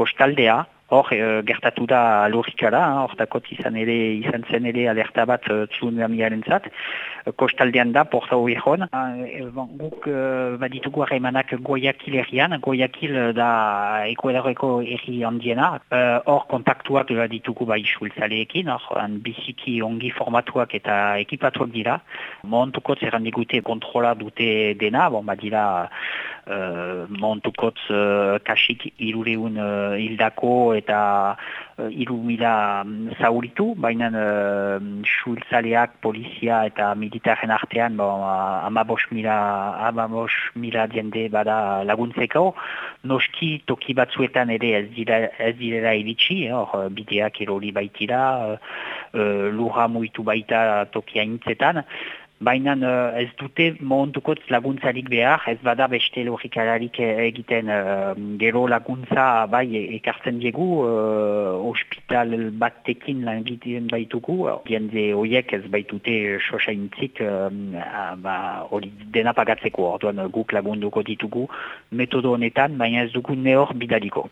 kostaldea, Hor, e, gertatu da lurrikara, hortakot izan ere, izan zen ere alerta bat uh, tsunamiaren zat. Kostaldean da, porta hori hon. E, guk uh, baditugu harremanak goiakil errian, goiakil da ekuedareko erri handiena. Hor, uh, kontaktuak ditugu bai sultzaleekin, hor, biziki ongi formatuak eta ekipatuak dira. Montukot zerran digute kontrola dute dena, bon, badira uh, montukotz uh, kasik irureun uh, hildako eta uh, iru mila um, zauritu, baina uh, polizia eta militaren artean bon, uh, amabos mila, amabos mila diende bada laguntzeko. Noski toki batzuetan ere ez dira, ez dira iritsi, hor bideak erori baitira, uh, lurra muitu baita tokia intzetan. Baina uh, ez dute montukotz laguntzarik behar, ez bada beste logikalarik egiten uh, gero laguntza bai ekartzen diegu, uh, hospital batekin lan egiten baitugu, jende horiek ez baitute sosaintzik uh, ba, hori dena pagatzeko, orduan guk lagunduko ditugu metodo honetan, baina ez dugu nehor bidaliko.